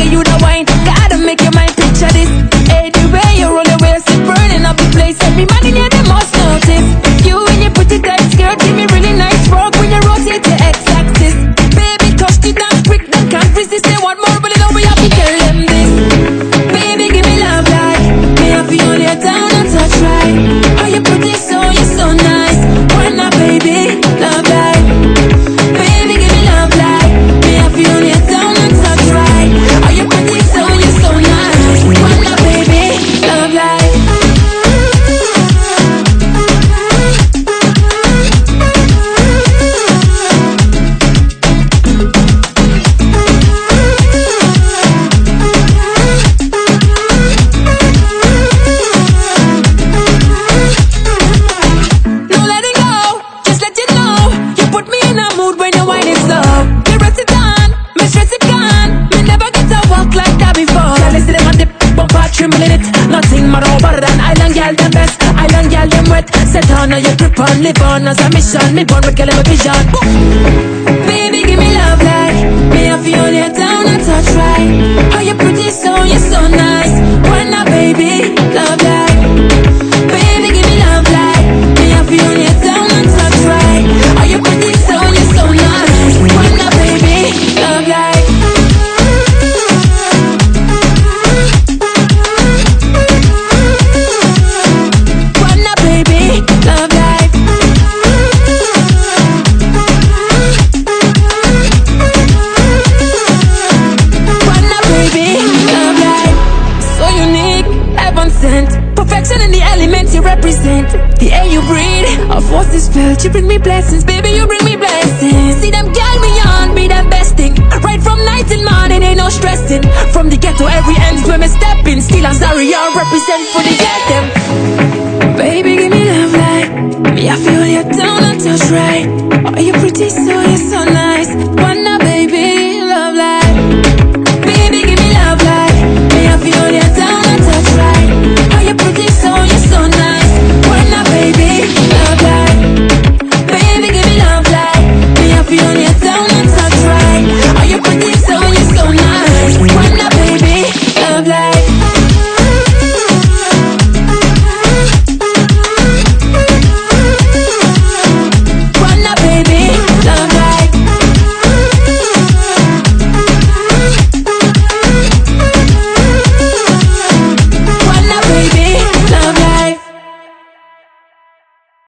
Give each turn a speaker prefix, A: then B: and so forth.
A: get you the wine. Gotta make your mind picture this. Hey, the way you roll the waves, it's burning up the place. Every man in here, they must Nothing more better than island girl them best. Island girl them wet. Set on your grip on, live on as a mission. Me born with girl my vision. In the elements you represent. The air you breathe, a force is felt. You bring me blessings, baby, you bring me blessings. See them girl me, the best thing. Right from night and morning, ain't no stressing. From the ghetto, every ends when me step in. Still I'm sorry, I represent for the get them. Baby, give me love like me. I feel you down and touch right. Are you pretty? So you're so nice.